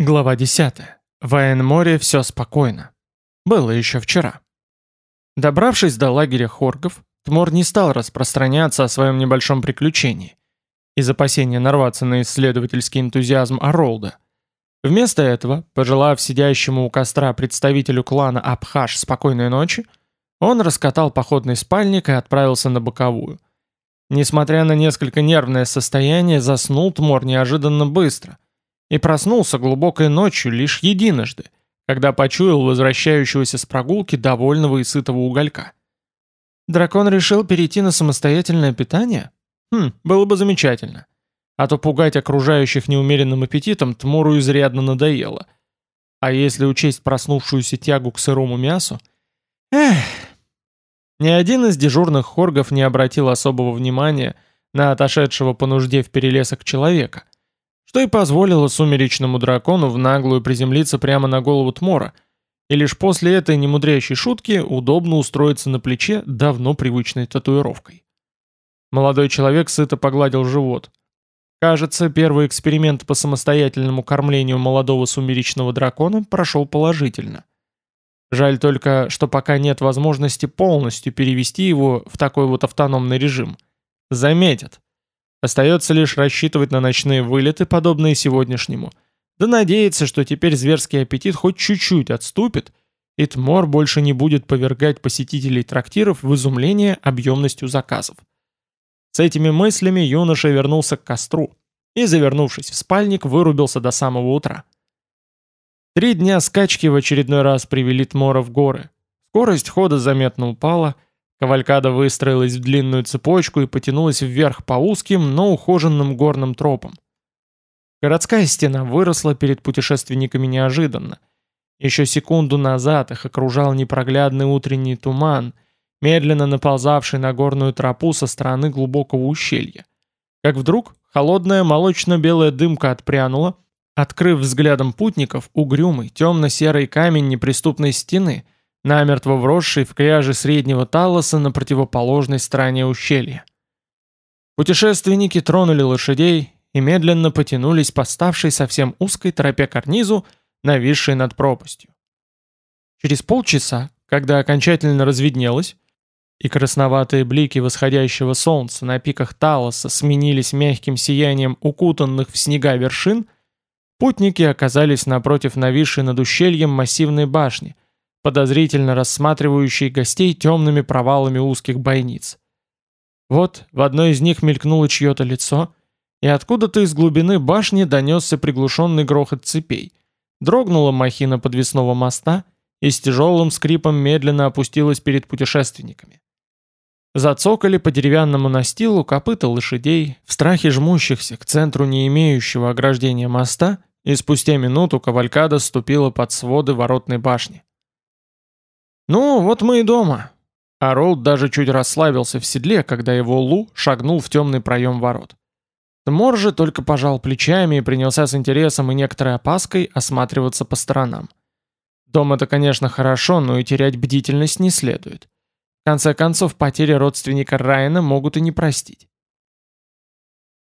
Глава 10. В Айнморе все спокойно. Было еще вчера. Добравшись до лагеря хоргов, Тмор не стал распространяться о своем небольшом приключении, из опасения нарваться на исследовательский энтузиазм Оролда. Вместо этого, пожелав сидящему у костра представителю клана Абхаш спокойной ночи, он раскатал походный спальник и отправился на боковую. Несмотря на несколько нервное состояние, заснул Тмор неожиданно быстро – и проснулся глубокой ночью лишь единожды, когда почуял возвращающегося с прогулки довольного и сытого уголька. Дракон решил перейти на самостоятельное питание? Хм, было бы замечательно. А то пугать окружающих неумеренным аппетитом Тмуру изрядно надоело. А если учесть проснувшуюся тягу к сырому мясу? Эх! Ни один из дежурных хоргов не обратил особого внимания на отошедшего по нужде в перелесок человека — что и позволило сумеречному дракону в наглую приземлиться прямо на голову Тмора, и лишь после этой немудрящей шутки удобно устроиться на плече давно привычной татуировкой. Молодой человек сыто погладил живот. Кажется, первый эксперимент по самостоятельному кормлению молодого сумеречного дракона прошел положительно. Жаль только, что пока нет возможности полностью перевести его в такой вот автономный режим. Заметят. Остается лишь рассчитывать на ночные вылеты, подобные сегодняшнему, да надеяться, что теперь зверский аппетит хоть чуть-чуть отступит, и Тмор больше не будет повергать посетителей трактиров в изумление объемностью заказов. С этими мыслями юноша вернулся к костру и, завернувшись в спальник, вырубился до самого утра. Три дня скачки в очередной раз привели Тмора в горы. Скорость хода заметно упала – Кавалькада выстроилась в длинную цепочку и потянулась вверх по узким, но ухоженным горным тропам. Городская стена выросла перед путешественниками неожиданно. Еще секунду назад их окружал непроглядный утренний туман, медленно наползавший на горную тропу со стороны глубокого ущелья. Как вдруг холодная молочно-белая дымка отпрянула, открыв взглядом путников угрюмый темно-серый камень неприступной стены — намертво вросший в кряжи среднего талоса на противоположной стороне ущелья. Путешественники тронули лошадей и медленно потянулись по ставшей совсем узкой тропе карнизу, нависшей над пропастью. Через полчаса, когда окончательно разведнелось, и красноватые блики восходящего солнца на пиках Талоса сменились мягким сиянием укутанных в снега вершин, путники оказались напротив нависшей над ущельем массивной башни – подозрительно рассматривающий гостей темными провалами узких бойниц. Вот в одной из них мелькнуло чье-то лицо, и откуда-то из глубины башни донесся приглушенный грохот цепей. Дрогнула махина подвесного моста и с тяжелым скрипом медленно опустилась перед путешественниками. Зацокали по деревянному настилу копыта лошадей, в страхе жмущихся к центру не имеющего ограждения моста, и спустя минуту кавалькада ступила под своды воротной башни. «Ну, вот мы и дома». А Ролд даже чуть расслабился в седле, когда его Лу шагнул в темный проем ворот. Тмор же только пожал плечами и принялся с интересом и некоторой опаской осматриваться по сторонам. Дом это, конечно, хорошо, но и терять бдительность не следует. В конце концов, потери родственника Райана могут и не простить.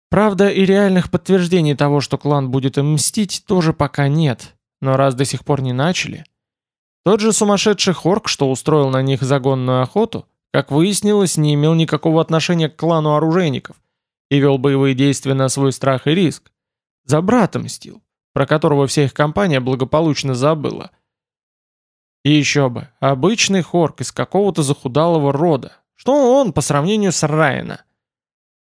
Правда, и реальных подтверждений того, что клан будет им мстить, тоже пока нет. Но раз до сих пор не начали, тот же сумасшедший Хорк, что устроил на них загонную охоту, как выяснилось, не имел никакого отношения к клану оружейников и вел боевые действия на свой страх и риск. За брата мстил, про которого вся их компания благополучно забыла. И еще бы, обычный Хорк из какого-то захудалого рода. Что он по сравнению с Райана?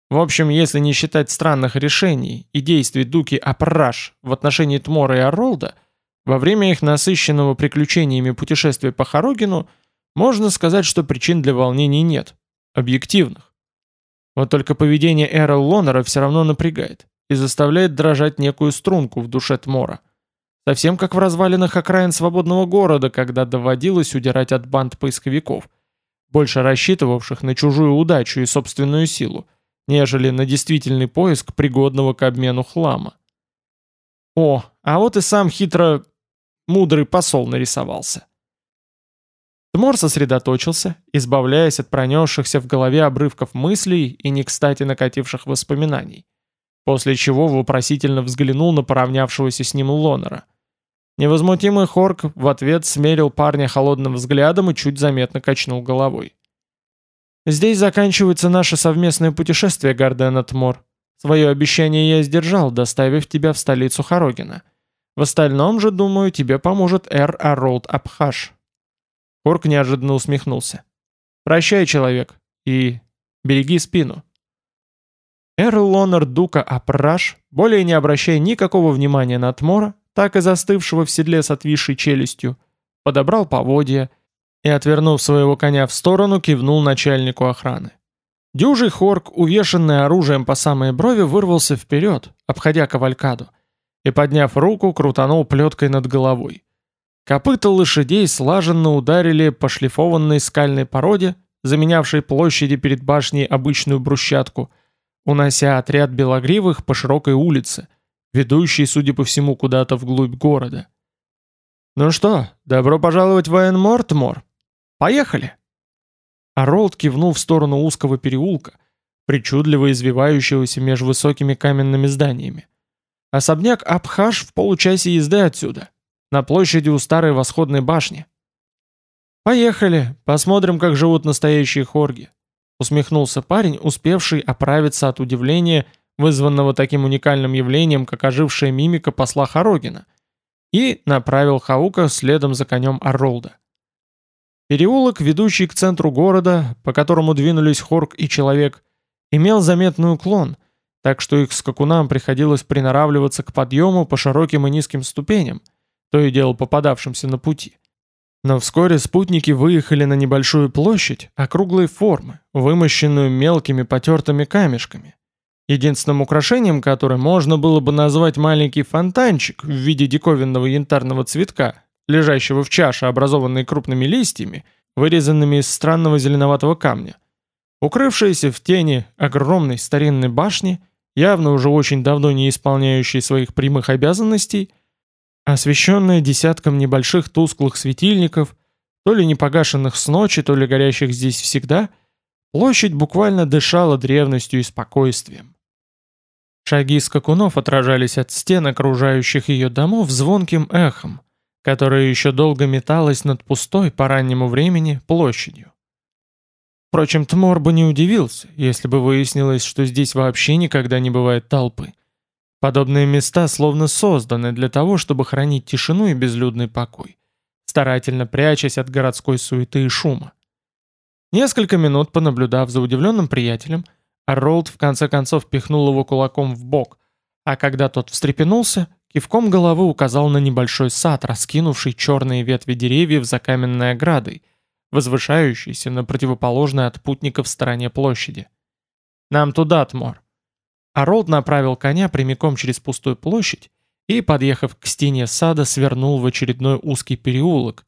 В общем, если не считать странных решений и действий Дуки Апраш в отношении Тмора и Оролда, во время их насыщенного приключениями путешествия по Хорогину можно сказать, что причин для волнений нет. Объективных. Вот только поведение Эра Лонера все равно напрягает и заставляет дрожать некую струнку в душе Тмора. Совсем как в развалинах окраин свободного города, когда доводилось удирать от банд поисковиков, больше рассчитывавших на чужую удачу и собственную силу, нежели на действительный поиск пригодного к обмену хлама. О, а вот и сам хитро Мудрый посол нарисовался. Тмор сосредоточился, избавляясь от пронесшихся в голове обрывков мыслей и не кстати накативших воспоминаний, после чего вопросительно взглянул на поравнявшегося с ним Лонера – Невозмутимый Хорк в ответ смерил парня холодным взглядом и чуть заметно качнул головой. «Здесь заканчивается наше совместное путешествие, Гарден Тмор. Свое обещание я сдержал, доставив тебя в столицу Хорогина. В остальном же, думаю, тебе поможет Эр Аролд Абхаш». Хорк неожиданно усмехнулся. «Прощай, человек, и береги спину». Эрл Лонар Дука Апраш, более не обращая никакого внимания на Тмора, так и застывшего в седле с отвисшей челюстью, подобрал поводья и, отвернув своего коня в сторону, кивнул начальнику охраны. Дюжий хорк, увешанный оружием по самой брови, вырвался вперед, обходя кавалькаду, и, подняв руку, крутанул плеткой над головой. Копыта лошадей слаженно ударили по шлифованной скальной породе, заменявшей площади перед башней обычную брусчатку, унося отряд белогривых по широкой улице, ведущей, судя по всему, куда-то вглубь города. «Ну что, добро пожаловать в Эйнмортмор? Поехали!» Аролд кивнул в сторону узкого переулка, причудливо извивающегося между высокими каменными зданиями. Особняк Абхаш в получасе езды отсюда, на площади у старой восходной башни. «Поехали, посмотрим, как живут настоящие хорги», усмехнулся парень, успевший оправиться от удивления, вызванного таким уникальным явлением, как ожившая мимика посла Хорогина, и направил Хаука следом за конем Арролда. Переулок, ведущий к центру города, по которому двинулись Хорк и Человек, имел заметный уклон, так что их скакунам приходилось приноравливаться к подъему по широким и низким ступеням, то и дело попадавшимся на пути. Но вскоре спутники выехали на небольшую площадь округлой формы, вымощенную мелкими потертыми камешками, единственным украшением которой можно было бы назвать маленький фонтанчик в виде диковинного янтарного цветка, лежащего в чаше, образованной крупными листьями, вырезанными из странного зеленоватого камня. Укрывшаяся в тени огромной старинной башни, явно уже очень давно не исполняющей своих прямых обязанностей, освещенная десятком небольших тусклых светильников, то ли не погашенных с ночи, то ли горящих здесь всегда, площадь буквально дышала древностью и спокойствием. Шаги скакунов отражались от стен окружающих ее домов звонким эхом, которая еще долго металась над пустой по раннему времени площадью. Впрочем, Тмор бы не удивился, если бы выяснилось, что здесь вообще никогда не бывает толпы. Подобные места словно созданы для того, чтобы хранить тишину и безлюдный покой, старательно прячась от городской суеты и шума. Несколько минут понаблюдав за удивленным приятелем, Арролд в конце концов пихнул его кулаком в бок, а когда тот встрепенулся, Кивком головы указал на небольшой сад, раскинувший черные ветви деревьев за каменной оградой, возвышающийся на противоположной от путников стороне площади. «Нам туда, Тмор». Аролд направил коня прямиком через пустую площадь и, подъехав к стене сада, свернул в очередной узкий переулок,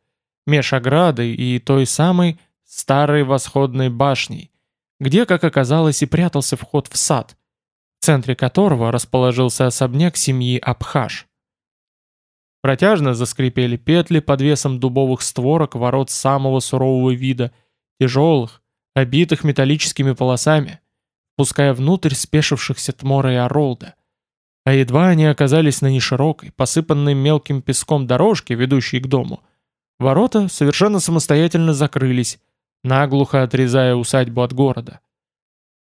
меж оградой и той самой старой восходной башней, где, как оказалось, и прятался вход в сад – в центре которого расположился особняк семьи Абхаш. Протяжно заскрипели петли под весом дубовых створок ворот самого сурового вида, тяжелых, обитых металлическими полосами, пуская внутрь спешившихся Тмора и Оролда. А едва они оказались на неширокой, посыпанной мелким песком дорожке, ведущей к дому, ворота совершенно самостоятельно закрылись, наглухо отрезая усадьбу от города.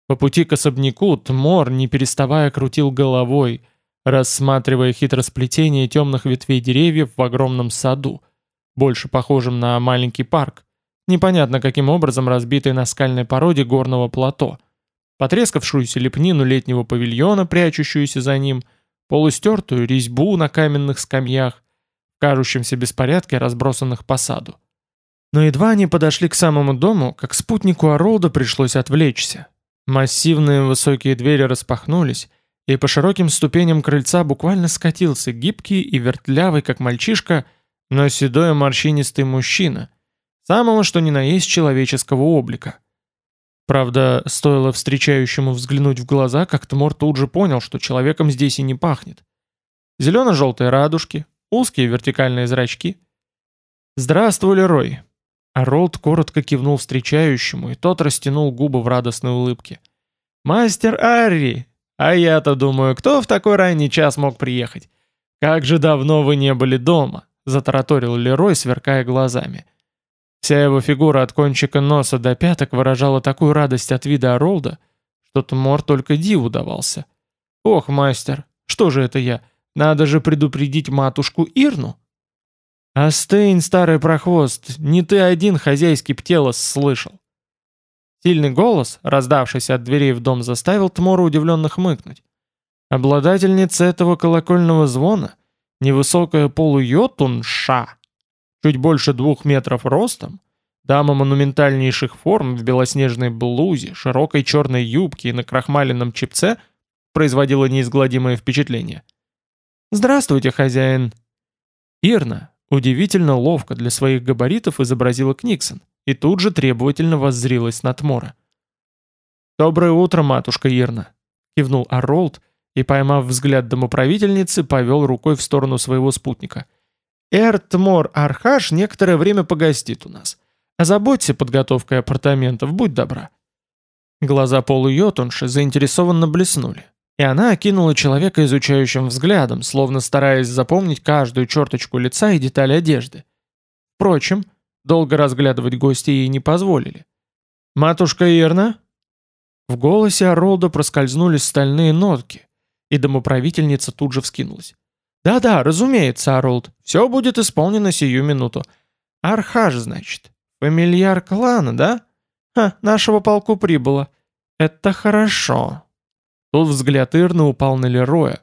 По пути к особняку Тмор, не переставая, крутил головой, рассматривая хитросплетение темных ветвей деревьев в огромном саду, больше похожем на маленький парк, непонятно каким образом разбитый на скальной породе горного плато, потрескавшуюся лепнину летнего павильона, прячущуюся за ним, полустертую резьбу на каменных скамьях, кажущемся беспорядке, разбросанных по саду. Но едва они подошли к самому дому, как спутнику Оролда пришлось отвлечься. Массивные высокие двери распахнулись, и по широким ступеням крыльца буквально скатился гибкий и вертлявый, как мальчишка, но седой морщинистый мужчина, самого что ни на есть человеческого облика. Правда, стоило встречающему взглянуть в глаза, как Тмор тут же понял, что человеком здесь и не пахнет. Зелено-желтые радужки, узкие вертикальные зрачки. «Здравствуй, Лерой!» А Ролд коротко кивнул встречающему, и тот растянул губы в радостной улыбке. «Мастер Арри! А я-то думаю, кто в такой ранний час мог приехать? Как же давно вы не были дома, — затараторил Лерой, сверкая глазами. Вся его фигура от кончика носа до пяток выражала такую радость от вида Оролда, что Тмор только диву давался. «Ох, мастер, что же это я? Надо же предупредить матушку Ирну!» «Остынь, старый прохвост, не ты один хозяйский птелос слышал!» Сильный голос, раздавшийся от дверей в дом, заставил Тмора удивленно хмыкнуть. Обладательница этого колокольного звона, невысокая полуйотунша, чуть больше двух метров ростом, дама монументальнейших форм в белоснежной блузе, широкой черной юбке и на крахмаленном чипце, производила неизгладимое впечатление. «Здравствуйте, хозяин!» Ирна удивительно ловко для своих габаритов изобразила Книксон и тут же требовательно воззрилась на Тмора. «Доброе утро, матушка Ирна!» — кивнул Арролд и, поймав взгляд домоправительницы, повел рукой в сторону своего спутника. «Эр Тмор Архаш некоторое время погостит у нас. Озаботься подготовкой апартаментов, будь добра». Глаза Полу Йотунши заинтересованно блеснули, и она окинула человека изучающим взглядом, словно стараясь запомнить каждую черточку лица и деталь одежды. Впрочем, Долго разглядывать гостя ей не позволили. «Матушка Ирна?» В голосе Оролда проскользнули стальные нотки, и домоправительница тут же вскинулась. «Да-да, разумеется, Оролд, все будет исполнено сию минуту. Архаж, значит. Фамильяр клана, да? Ха, нашего полку прибыло. Это хорошо». Тут взгляд Ирны упал на Лероя,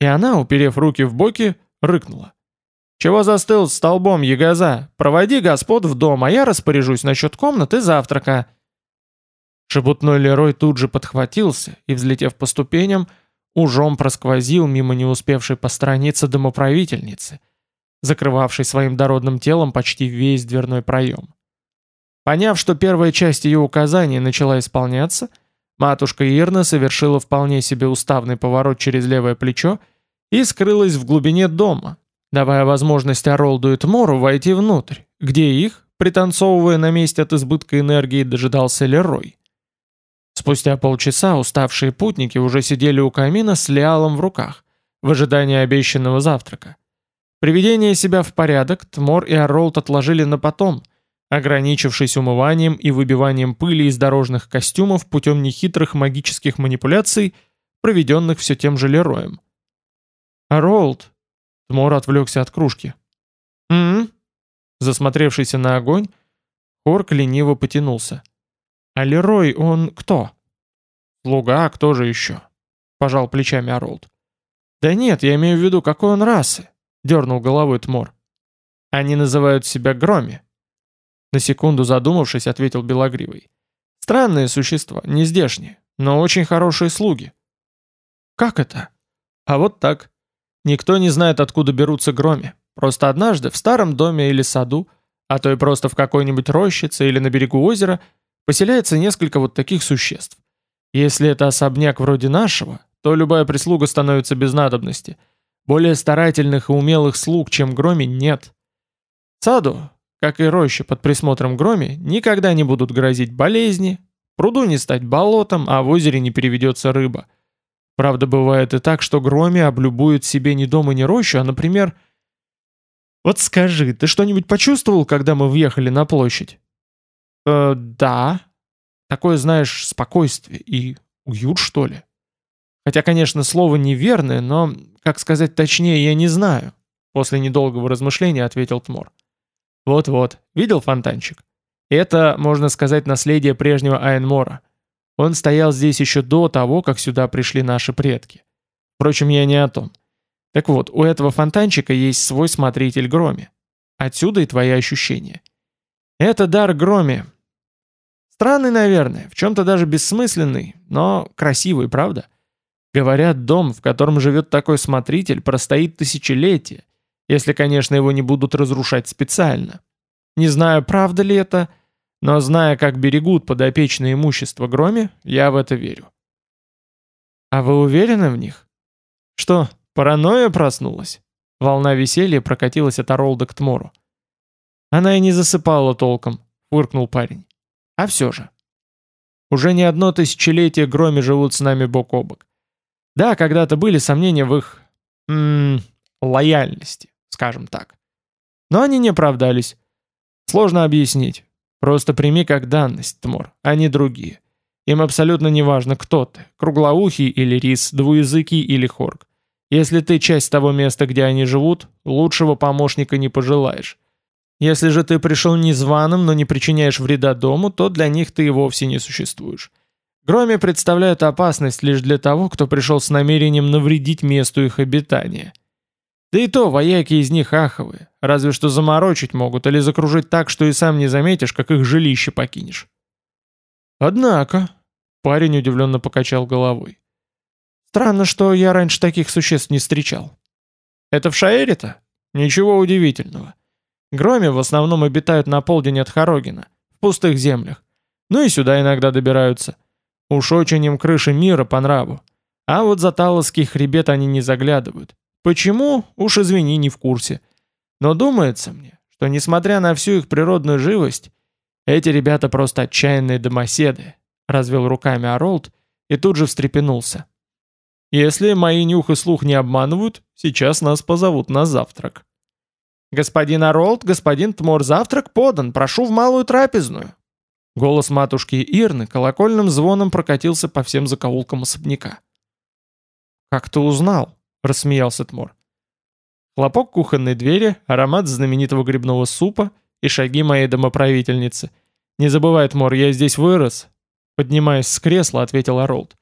и она, уперев руки в боки, рыкнула. «Чего застыл столбом, ягоза? Проводи господ в дом, а я распоряжусь насчет комнаты завтрака». Шебутной Лерой тут же подхватился и, взлетев по ступеням, ужом просквозил мимо не успевшей постраниться домоправительницы, закрывавшей своим дородным телом почти весь дверной проем. Поняв, что первая часть ее указаний начала исполняться, матушка Ирна совершила вполне себе уставный поворот через левое плечо и скрылась в глубине дома, давая возможность Оролду и Тмору войти внутрь, где их, пританцовывая на месте от избытка энергии, дожидался Лерой. Спустя полчаса уставшие путники уже сидели у камина с Лиалом в руках, в ожидании обещанного завтрака. Приведение себя в порядок Тмор и Оролд отложили на потом, ограничившись умыванием и выбиванием пыли из дорожных костюмов путем нехитрых магических манипуляций, проведенных все тем же Лероем. Оролд, Тмор отвлекся от кружки. «М-м-м?» Засмотревшийся на огонь, Хорк лениво потянулся. «А Лерой, он кто?» «Слуга, кто же еще?» Пожал плечами Оролд. «Да нет, я имею в виду, какой он расы?» Дернул головой Тмор. «Они называют себя Громи». На секунду задумавшись, ответил Белогривый. «Странные существа, не здешние, но очень хорошие слуги». «Как это?» «А вот так. Никто не знает, откуда берутся громи. Просто однажды в старом доме или саду, а то и просто в какой-нибудь рощице или на берегу озера, поселяется несколько вот таких существ. Если это особняк вроде нашего, то любая прислуга становится без надобности. Более старательных и умелых слуг, чем громи, нет. Саду, как и роще под присмотром громи, никогда не будут грозить болезни, пруду не стать болотом, а в озере не переведется рыба – Правда, бывает и так, что Громи облюбует себе не дом и не рощу, а, например... Вот скажи, ты что-нибудь почувствовал, когда мы въехали на площадь? Э, да. Такое, знаешь, спокойствие и уют, что ли? Хотя, конечно, слово неверное, но, как сказать точнее, я не знаю. После недолгого размышления ответил Тмор. Вот-вот, видел фонтанчик? Это, можно сказать, наследие прежнего Айнмора. Он стоял здесь еще до того, как сюда пришли наши предки. Впрочем, я не о том. Так вот, у этого фонтанчика есть свой смотритель Громи. Отсюда и твои ощущения. Это дар Громи. Странный, наверное, в чем-то даже бессмысленный, но красивый, правда? Говорят, дом, в котором живет такой смотритель, простоит тысячелетия, если, конечно, его не будут разрушать специально. Не знаю, правда ли это, но зная, как берегут подопечное имущество Громе, я в это верю. А вы уверены в них? Что, паранойя проснулась? Волна веселья прокатилась от Оролда к Тмору. Она и не засыпала толком, фыркнул парень. А все же. Уже не одно тысячелетие Громе живут с нами бок о бок. Да, когда-то были сомнения в их... М -м, лояльности, скажем так. Но они не оправдались. Сложно объяснить. Просто прими как данность, Тмор, а не другие. Им абсолютно не важно, кто ты, круглоухий или рис, двуязыкий или хорг. Если ты часть того места, где они живут, лучшего помощника не пожелаешь. Если же ты пришел незваным, но не причиняешь вреда дому, то для них ты и вовсе не существуешь. Громи представляют опасность лишь для того, кто пришел с намерением навредить месту их обитания. Да и то вояки из них аховые, разве что заморочить могут или закружить так, что и сам не заметишь, как их жилище покинешь. Однако, парень удивленно покачал головой. Странно, что я раньше таких существ не встречал. Это в Шаэре-то? Ничего удивительного. Громи в основном обитают на полдень от Хорогина, в пустых землях. Ну и сюда иногда добираются. Уж очень им крыши мира по нраву. А вот за Талосский хребет они не заглядывают. Почему? Уж извини, не в курсе. Но думается мне, что несмотря на всю их природную живость, эти ребята просто отчаянные домоседы, развел руками Оролд и тут же встрепенулся. Если мои нюх и слух не обманывают, сейчас нас позовут на завтрак. «Господин Оролд, господин Тмор, завтрак подан, прошу в малую трапезную». Голос матушки Ирны колокольным звоном прокатился по всем закоулкам особняка. «Как ты узнал?» — рассмеялся Тмор. Хлопок кухонной двери, аромат знаменитого грибного супа и шаги моей домоправительницы. «Не забывай, Тмор, я здесь вырос», — поднимаясь с кресла, ответил Оролд.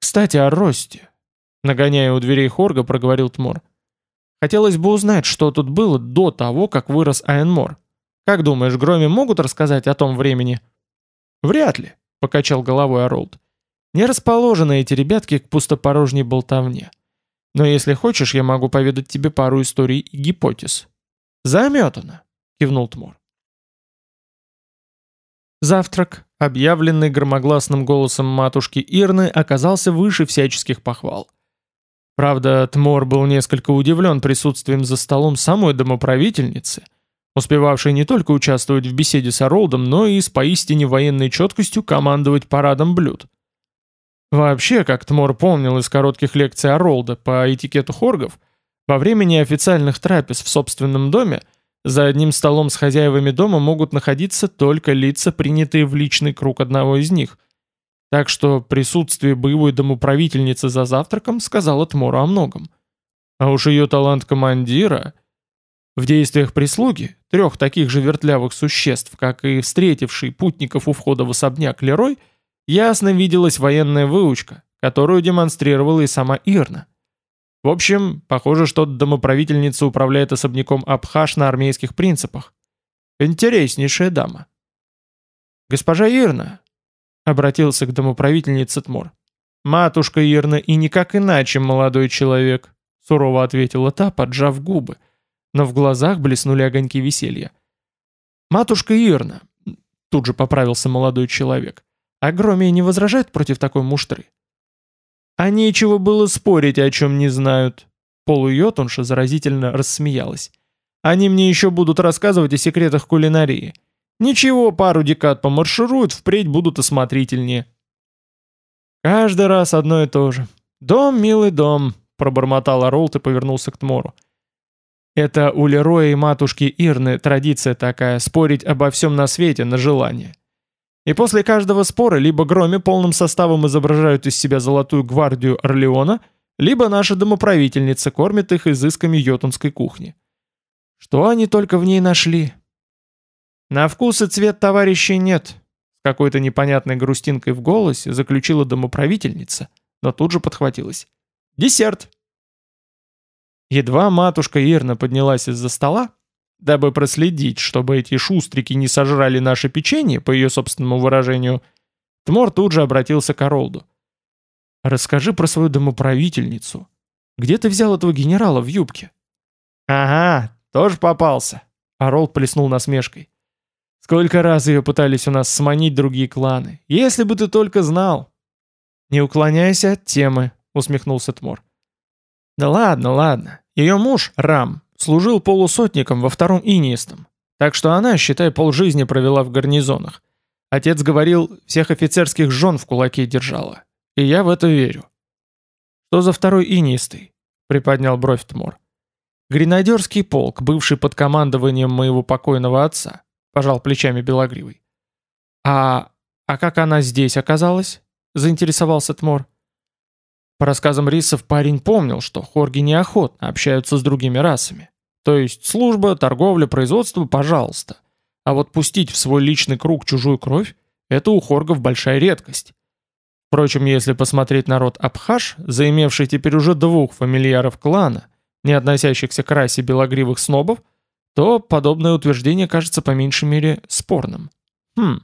«Кстати, о Росте», — нагоняя у дверей Хорга, проговорил Тмор. «Хотелось бы узнать, что тут было до того, как вырос Айенмор. Как думаешь, Громе могут рассказать о том времени?» «Вряд ли», — покачал головой Оролд. «Не расположены эти ребятки к пустопорожней болтовне. Но если хочешь, я могу поведать тебе пару историй и гипотез». «Заметано», — кивнул Тмор. Завтрак, объявленный громогласным голосом матушки Ирны, оказался выше всяческих похвал. Правда, Тмор был несколько удивлен присутствием за столом самой домоправительницы, успевавшей не только участвовать в беседе с Оролдом, но и с поистине военной четкостью командовать парадом блюд. Вообще, как Тмор помнил из коротких лекций Оролда по этикету хоргов, во время неофициальных трапез в собственном доме за одним столом с хозяевами дома могут находиться только лица, принятые в личный круг одного из них. Так что присутствие боевой домоправительницы за завтраком сказала Тмору о многом. А уж ее талант командира... В действиях прислуги, трех таких же вертлявых существ, как и встретивший путников у входа в особняк Лерой, ясно виделась военная выучка, которую демонстрировала и сама Ирна. В общем, похоже, что домоправительница управляет особняком Абхаш на армейских принципах. Интереснейшая дама. «Госпожа Ирна», — обратился к домоправительнице Тмор. «Матушка Ирна и никак иначе, молодой человек», — сурово ответила та, поджав губы, но в глазах блеснули огоньки веселья. «Матушка Ирна», — тут же поправился молодой человек, — «Агромия не возражает против такой муштры?» А нечего было спорить, о чем не знают. Полуйотунша заразительно рассмеялась. Они мне еще будут рассказывать о секретах кулинарии. Ничего, пару декад помаршируют, впредь будут осмотрительнее. Каждый раз одно и то же. «Дом, милый дом», — пробормотал Оролт и повернулся к Тмору. «Это у Лероя и матушки Ирны традиция такая, спорить обо всем на свете на желание. И после каждого спора либо Громи полным составом изображают из себя золотую гвардию Орлеона, либо наша домоправительница кормит их изысками йотунской кухни. Что они только в ней нашли? На вкус и цвет товарищей нет, с какой-то непонятной грустинкой в голосе заключила домоправительница, но тут же подхватилась. Десерт! Едва матушка Ирна поднялась из-за стола, Дабы проследить, чтобы эти шустрики не сожрали наше печенье, по ее собственному выражению, Тмор тут же обратился к Оролду. «Расскажи про свою домоправительницу. Где ты взял этого генерала в юбке?» «Ага, тоже попался», — Оролд плеснул насмешкой. «Сколько раз ее пытались у нас сманить другие кланы. Если бы ты только знал!» «Не уклоняйся от темы», — усмехнулся Тмор. «Да ладно, ладно. Ее муж, Рам, Служил полусотником во втором инистом, так что она, считай, полжизни провела в гарнизонах. Отец говорил, всех офицерских жен в кулаке держала. И я в это верю. «Что за второй инистый?» — приподнял бровь Тмор. Гренадерский полк, бывший под командованием моего покойного отца, пожал плечами Белогривый. А... а как она здесь оказалась? Заинтересовался Тмор. По рассказам Рисов парень помнил, что хорги неохотно общаются с другими расами. То есть служба, торговля, производство, пожалуйста. А вот пустить в свой личный круг чужую кровь – это у хоргов большая редкость. Впрочем, если посмотреть народ Абхаш, заимевший теперь уже двух фамильяров клана, не относящихся к расе белогривых снобов, то подобное утверждение кажется по меньшей мере спорным. Хм.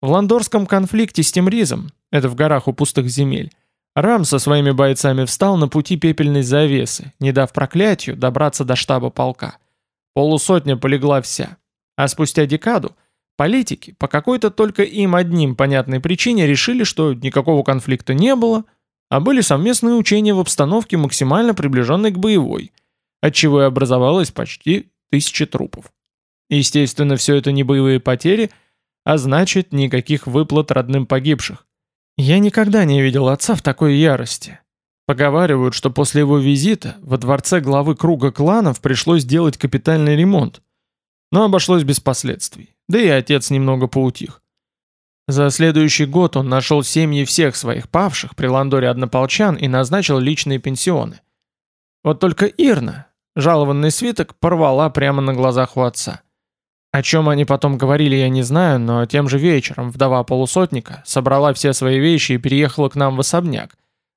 В ландорском конфликте с Темризом, это в горах у пустых земель, Рам со своими бойцами встал на пути пепельной завесы, не дав проклятию добраться до штаба полка. Полусотня полегла вся. А спустя декаду политики по какой-то только им одним понятной причине решили, что никакого конфликта не было, а были совместные учения в обстановке, максимально приближенной к боевой, отчего и образовалось почти тысячи трупов. Естественно, все это не боевые потери, а значит никаких выплат родным погибших. Я никогда не видел отца в такой ярости. Поговаривают, что после его визита во дворце главы круга кланов пришлось делать капитальный ремонт. Но обошлось без последствий. Да и отец немного поутих. За следующий год он нашел семьи всех своих павших при ландоре однополчан и назначил личные пенсионы. Вот только Ирна, жалованный свиток, порвала прямо на глазах у отца. О чем они потом говорили, я не знаю, но тем же вечером вдова полусотника собрала все свои вещи и переехала к нам в особняк,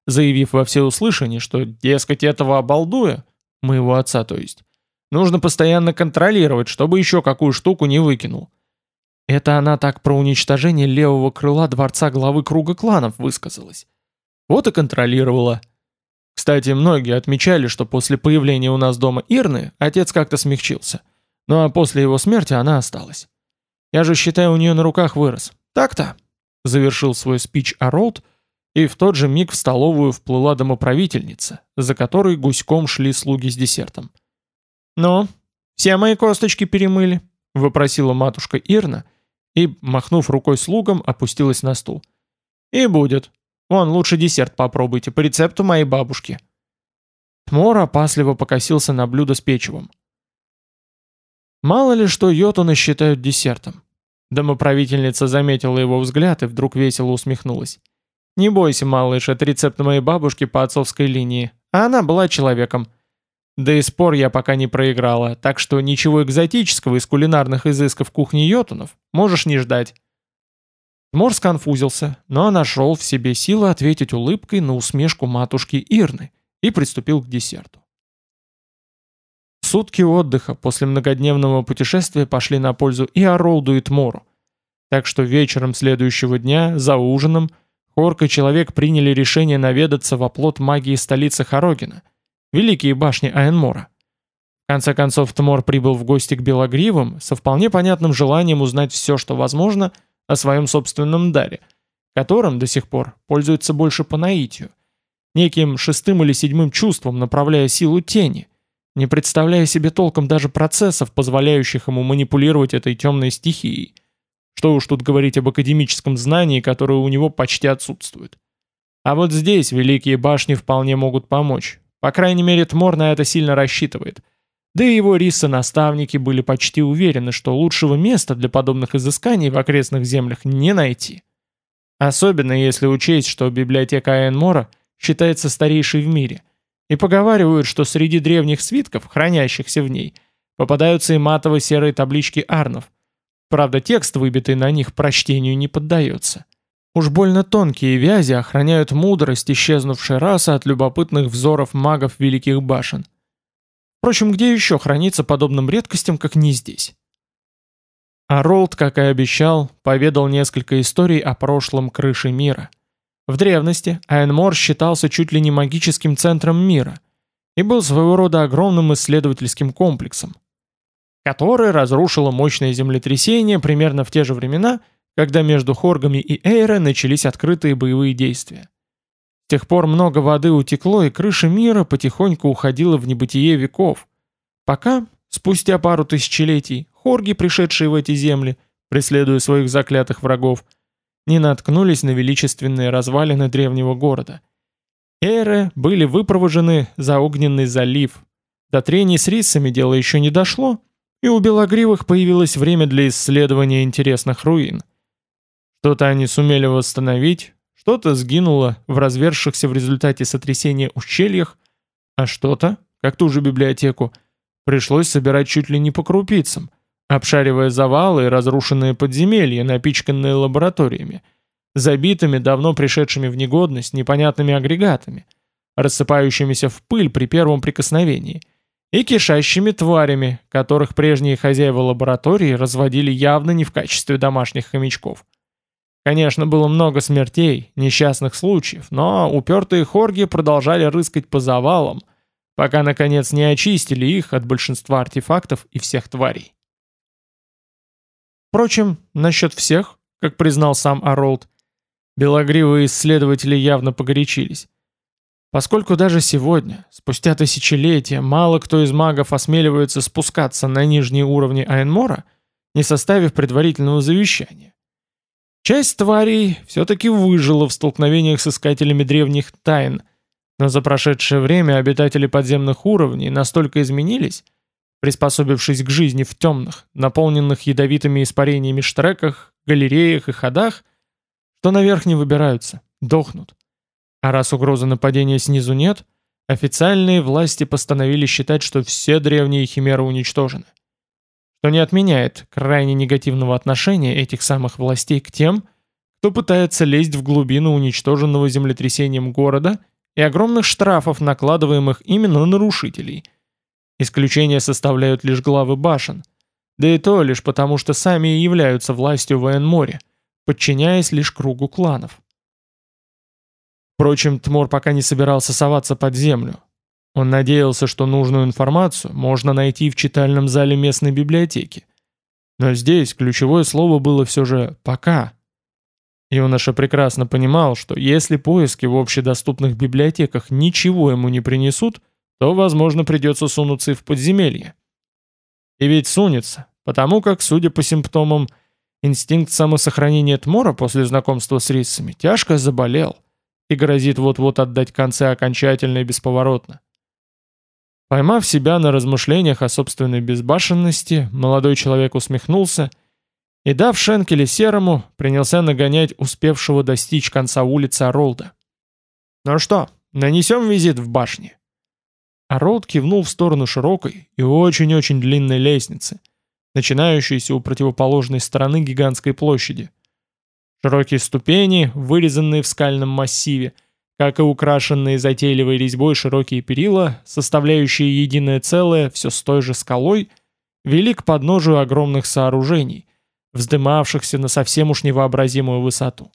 заявив во всеуслышание, что, дескать, этого обалдуя, моего отца то есть, нужно постоянно контролировать, чтобы еще какую штуку не выкинул. Это она так про уничтожение левого крыла дворца главы круга кланов высказалась. Вот и контролировала. Кстати, многие отмечали, что после появления у нас дома Ирны отец как-то смягчился – ну а после его смерти она осталась. Я же, считаю, у нее на руках вырос. Так-то?» Завершил свой спич Аролд, и в тот же миг в столовую вплыла домоправительница, за которой гуськом шли слуги с десертом. «Ну, все мои косточки перемыли?» — вопросила матушка Ирна, и, махнув рукой слугам, опустилась на стул. «И будет. Вон, лучше десерт попробуйте, по рецепту моей бабушки». Тмор опасливо покосился на блюдо с печевом. Мало ли что йотуны считают десертом. Домоправительница заметила его взгляд и вдруг весело усмехнулась. «Не бойся, малыш, это рецепт моей бабушки по отцовской линии, а она была человеком. Да и спор я пока не проиграла, так что ничего экзотического из кулинарных изысков кухни йотунов можешь не ждать». Мор сконфузился, но нашел в себе силы ответить улыбкой на усмешку матушки Ирны и приступил к десерту. Сутки отдыха после многодневного путешествия пошли на пользу и Оролду, и Тмору. Так что вечером следующего дня, за ужином, Хорк и Человек приняли решение наведаться в оплот магии столицы Хорогина, великие башни Аэнмора. В конце концов, Тмор прибыл в гости к Белогривым со вполне понятным желанием узнать все, что возможно, о своем собственном даре, которым до сих пор пользуется больше по наитию, неким шестым или седьмым чувством, направляя силу тени – не представляя себе толком даже процессов, позволяющих ему манипулировать этой темной стихией. Что уж тут говорить об академическом знании, которое у него почти отсутствует. А вот здесь великие башни вполне могут помочь. По крайней мере, Тмор на это сильно рассчитывает. Да и его рисы-наставники были почти уверены, что лучшего места для подобных изысканий в окрестных землях не найти. Особенно если учесть, что библиотека Айенмора считается старейшей в мире – и поговаривают, что среди древних свитков, хранящихся в ней, попадаются и матово-серые таблички арнов. Правда, текст, выбитый на них, прочтению не поддается. Уж больно тонкие вязи охраняют мудрость исчезнувшей расы от любопытных взоров магов Великих Башен. Впрочем, где еще храниться подобным редкостям, как не здесь? А Ролд, как и обещал, поведал несколько историй о прошлом крыши мира – в древности Айнмор считался чуть ли не магическим центром мира и был своего рода огромным исследовательским комплексом, который разрушило мощное землетрясение примерно в те же времена, когда между Хоргами и Эйре начались открытые боевые действия. С тех пор много воды утекло, и крыша мира потихоньку уходила в небытие веков, пока, спустя пару тысячелетий, хорги, пришедшие в эти земли, преследуя своих заклятых врагов, не наткнулись на величественные развалины древнего города. Эры были выпровожены за огненный залив, До трений с рисами дело еще не дошло, и у белогривых появилось время для исследования интересных руин. Что-то они сумели восстановить, что-то сгинуло в развершихся в результате сотрясения ущельях, а что-то, как ту же библиотеку, пришлось собирать чуть ли не по крупицам, обшаривая завалы и разрушенные подземелья, напичканные лабораториями, забитыми давно пришедшими в негодность непонятными агрегатами, рассыпающимися в пыль при первом прикосновении, и кишащими тварями, которых прежние хозяева лаборатории разводили явно не в качестве домашних хомячков. Конечно, было много смертей, несчастных случаев, но упертые хорги продолжали рыскать по завалам, пока, наконец, не очистили их от большинства артефактов и всех тварей. Впрочем, насчет всех, как признал сам Аролд, белогривые исследователи явно погорячились. Поскольку даже сегодня, спустя тысячелетия, мало кто из магов осмеливается спускаться на нижние уровни Айнмора, не составив предварительного завещания. Часть тварей все-таки выжила в столкновениях с искателями древних тайн, но за прошедшее время обитатели подземных уровней настолько изменились, приспособившись к жизни в темных, наполненных ядовитыми испарениями штреках, галереях и ходах, что наверх не выбираются, дохнут. А раз угрозы нападения снизу нет, официальные власти постановили считать, что все древние химеры уничтожены что не отменяет крайне негативного отношения этих самых властей к тем, кто пытается лезть в глубину уничтоженного землетрясением города и огромных штрафов, накладываемых именно на нарушителей. Исключения составляют лишь главы башен, да и то лишь потому, что сами и являются властью в Энморе, подчиняясь лишь кругу кланов. Впрочем, Тмор пока не собирался соваться под землю, он надеялся, что нужную информацию можно найти в читальном зале местной библиотеки. Но здесь ключевое слово было все же «пока». Юноша прекрасно понимал, что если поиски в общедоступных библиотеках ничего ему не принесут, то, возможно, придется сунуться и в подземелье. И ведь сунется, потому как, судя по симптомам, инстинкт самосохранения Тмора после знакомства с рисами тяжко заболел и грозит вот-вот отдать концы окончательно и бесповоротно. Поймав себя на размышлениях о собственной безбашенности, молодой человек усмехнулся и, дав Шенкеле Серому, принялся нагонять успевшего достичь конца улицы Оролда. «Ну что, нанесем визит в башне?» Оролд кивнул в сторону широкой и очень-очень длинной лестницы, начинающейся у противоположной стороны гигантской площади. Широкие ступени, вырезанные в скальном массиве – как и украшенные затейливой резьбой широкие перила, составляющие единое целое все с той же скалой, вели к подножию огромных сооружений, вздымавшихся на совсем уж невообразимую высоту.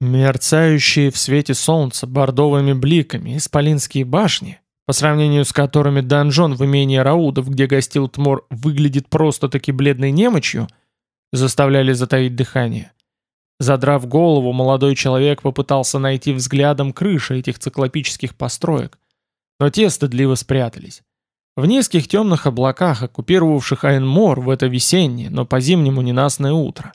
Мерцающие в свете солнца бордовыми бликами исполинские башни, по сравнению с которыми донжон в имении Раудов, где гостил Тмор, выглядит просто-таки бледной немочью, заставляли затаить дыхание. Задрав голову, молодой человек попытался найти взглядом крыши этих циклопических построек, но те стыдливо спрятались. В низких темных облаках, оккупировавших Айнмор в это весеннее, но по-зимнему ненастное утро.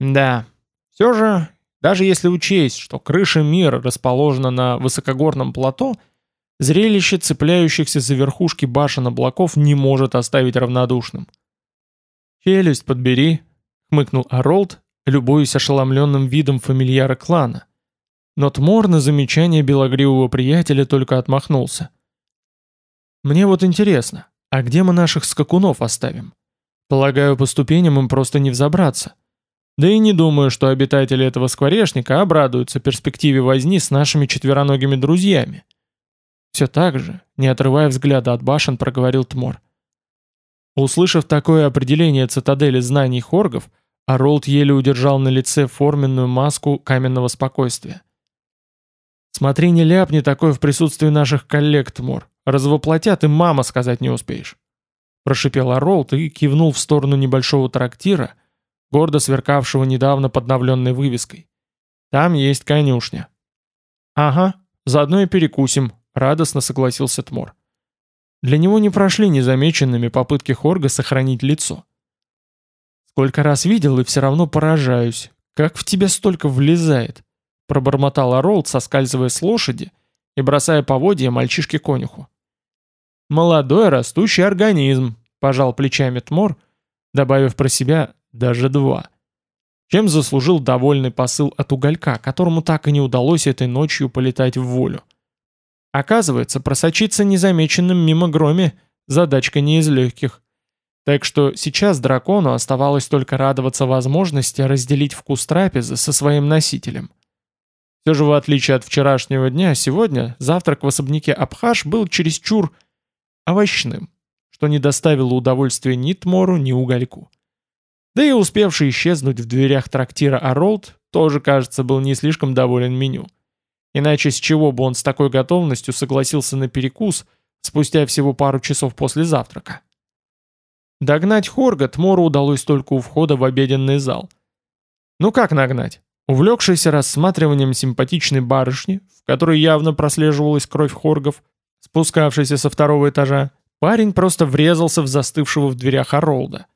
Да, все же, даже если учесть, что крыша мира расположена на высокогорном плато, зрелище цепляющихся за верхушки башен облаков не может оставить равнодушным. «Челюсть подбери», — хмыкнул Аролд, любуясь ошеломленным видом фамильяра клана. Но Тмор на замечание белогривого приятеля только отмахнулся. «Мне вот интересно, а где мы наших скакунов оставим? Полагаю, по ступеням им просто не взобраться. Да и не думаю, что обитатели этого скворечника обрадуются перспективе возни с нашими четвероногими друзьями». Все так же, не отрывая взгляда от башен, проговорил Тмор. Услышав такое определение цитадели знаний хоргов, а Ролд еле удержал на лице форменную маску каменного спокойствия. «Смотри, не ляпни такое в присутствии наших коллег, Тмор. Развоплотят и мама сказать не успеешь». Прошипел Аролд и кивнул в сторону небольшого трактира, гордо сверкавшего недавно подновленной вывеской. «Там есть конюшня». «Ага, заодно и перекусим», — радостно согласился Тмор. Для него не прошли незамеченными попытки Хорга сохранить лицо. Сколько раз видел и все равно поражаюсь. Как в тебя столько влезает?» Пробормотал Оролд, соскальзывая с лошади и бросая поводья мальчишке-конюху. Молодой растущий организм, пожал плечами Тмор, добавив про себя даже два. Чем заслужил довольный посыл от уголька, которому так и не удалось этой ночью полетать в волю. Оказывается, просочиться незамеченным мимо громе – задачка не из легких. Так что сейчас дракону оставалось только радоваться возможности разделить вкус трапезы со своим носителем. Все же в отличие от вчерашнего дня, сегодня завтрак в особняке Абхаш был чересчур овощным, что не доставило удовольствия ни Тмору, ни Угольку. Да и успевший исчезнуть в дверях трактира Аролд тоже, кажется, был не слишком доволен меню. Иначе с чего бы он с такой готовностью согласился на перекус спустя всего пару часов после завтрака? Догнать Хорга Тмору удалось только у входа в обеденный зал. Ну как нагнать? Увлекшийся рассматриванием симпатичной барышни, в которой явно прослеживалась кровь Хоргов, спускавшийся со второго этажа, парень просто врезался в застывшего в дверях Оролда.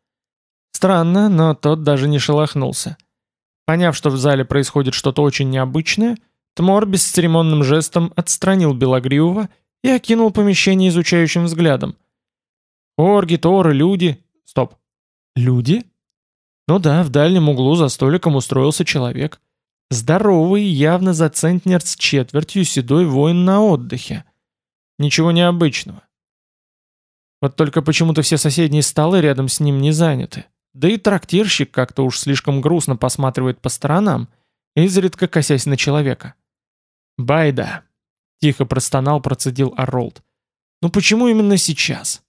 Странно, но тот даже не шелохнулся. Поняв, что в зале происходит что-то очень необычное, Тмор бесцеремонным жестом отстранил Белогривого и окинул помещение изучающим взглядом. Орги, торы, люди... Стоп. Люди? Ну да, в дальнем углу за столиком устроился человек. Здоровый, явно за центнер с четвертью седой воин на отдыхе. Ничего необычного. Вот только почему-то все соседние столы рядом с ним не заняты. Да и трактирщик как-то уж слишком грустно посматривает по сторонам, изредка косясь на человека. «Байда!» — тихо простонал, процедил Оролд. «Ну почему именно сейчас?»